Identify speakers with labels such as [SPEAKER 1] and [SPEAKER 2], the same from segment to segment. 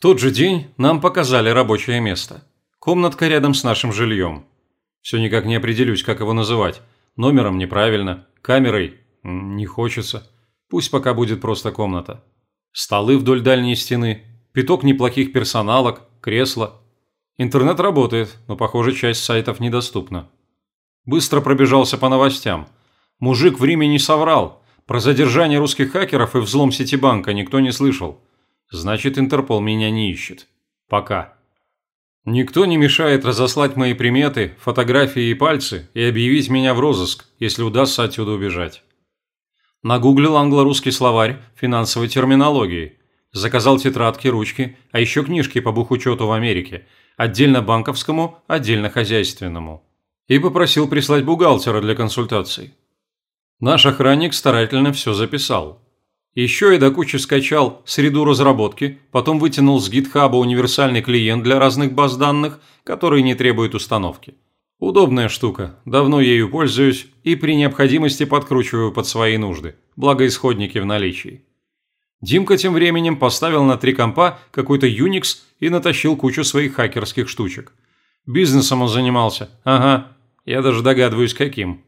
[SPEAKER 1] тот же день нам показали рабочее место. Комнатка рядом с нашим жильем. Все никак не определюсь, как его называть. Номером неправильно, камерой не хочется. Пусть пока будет просто комната. Столы вдоль дальней стены, пяток неплохих персоналок, кресло. Интернет работает, но, похоже, часть сайтов недоступна. Быстро пробежался по новостям. Мужик в Риме не соврал. Про задержание русских хакеров и взлом Ситибанка никто не слышал. Значит, Интерпол меня не ищет. Пока. Никто не мешает разослать мои приметы, фотографии и пальцы и объявить меня в розыск, если удастся отсюда убежать. Нагуглил англо-русский словарь финансовой терминологии. Заказал тетрадки, ручки, а еще книжки по бухучету в Америке, отдельно банковскому, отдельно хозяйственному. И попросил прислать бухгалтера для консультаций. Наш охранник старательно все записал. Еще и до кучи скачал среду разработки, потом вытянул с GitHub универсальный клиент для разных баз данных, который не требует установки. Удобная штука, давно ею пользуюсь и при необходимости подкручиваю под свои нужды, благо исходники в наличии. Димка тем временем поставил на три компа какой-то Unix и натащил кучу своих хакерских штучек. Бизнесом он занимался, ага, я даже догадываюсь каким.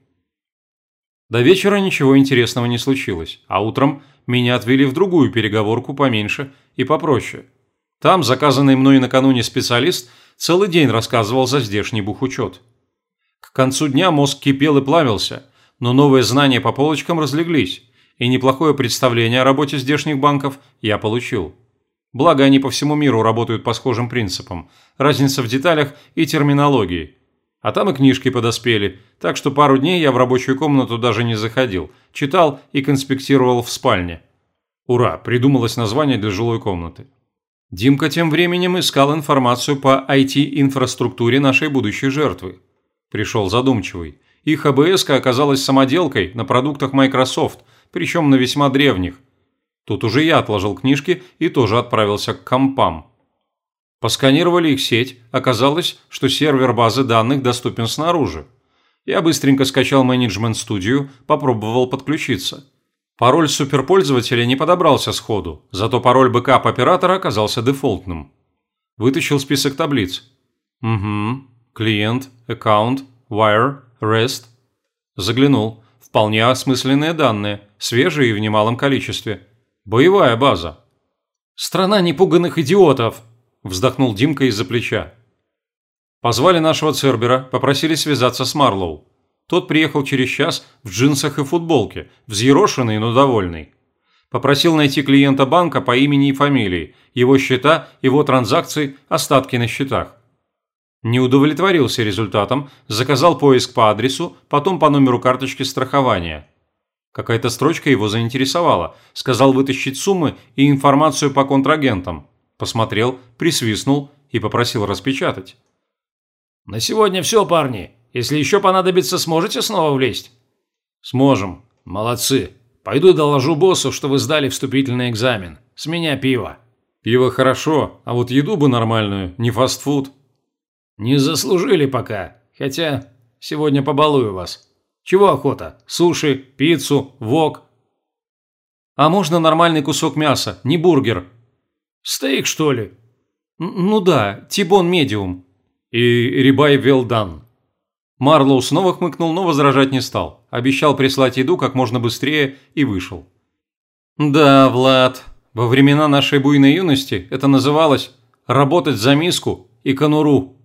[SPEAKER 1] До вечера ничего интересного не случилось, а утром меня отвели в другую переговорку поменьше и попроще. Там заказанный мной накануне специалист целый день рассказывал за здешний бухучет. К концу дня мозг кипел и плавился, но новые знания по полочкам разлеглись, и неплохое представление о работе здешних банков я получил. Благо они по всему миру работают по схожим принципам, разница в деталях и терминологии – а там и книжки подоспели, так что пару дней я в рабочую комнату даже не заходил, читал и конспектировал в спальне. Ура, придумалось название для жилой комнаты. Димка тем временем искал информацию по IT-инфраструктуре нашей будущей жертвы. Пришел задумчивый. Их АБС оказалась самоделкой на продуктах Microsoft, причем на весьма древних. Тут уже я отложил книжки и тоже отправился к компам. Посканировали их сеть, оказалось, что сервер базы данных доступен снаружи. Я быстренько скачал менеджмент-студию, попробовал подключиться. Пароль суперпользователя не подобрался сходу, зато пароль backup оператора оказался дефолтным. Вытащил список таблиц. Угу. Client, account, wire, rest. Заглянул. Вполне осмысленные данные, свежие и в немалом количестве. Боевая база. Страна непуганных идиотов, вздохнул Димка из-за плеча. Позвали нашего Цербера, попросили связаться с Марлоу. Тот приехал через час в джинсах и футболке, взъерошенный, но довольный. Попросил найти клиента банка по имени и фамилии, его счета, его транзакции, остатки на счетах. Не удовлетворился результатом, заказал поиск по адресу, потом по номеру карточки страхования. Какая-то строчка его заинтересовала, сказал вытащить суммы и информацию по контрагентам посмотрел, присвистнул и попросил распечатать.
[SPEAKER 2] «На сегодня все, парни. Если еще понадобится, сможете снова влезть?»
[SPEAKER 1] «Сможем.
[SPEAKER 2] Молодцы. Пойду доложу боссу, что вы сдали вступительный экзамен. С меня пиво».
[SPEAKER 1] «Пиво хорошо, а вот еду бы нормальную, не фастфуд».
[SPEAKER 2] «Не заслужили пока. Хотя сегодня побалую вас. Чего охота? Суши, пиццу, вок?»
[SPEAKER 1] «А можно нормальный кусок мяса, не бургер?»
[SPEAKER 2] Стейк, что ли?
[SPEAKER 1] Ну да, тибон медиум. И рибай велдан. Марлоу снова хмыкнул, но возражать не стал. Обещал прислать еду как можно быстрее и вышел. Да, Влад, во времена нашей буйной юности это называлось «работать за миску и конуру».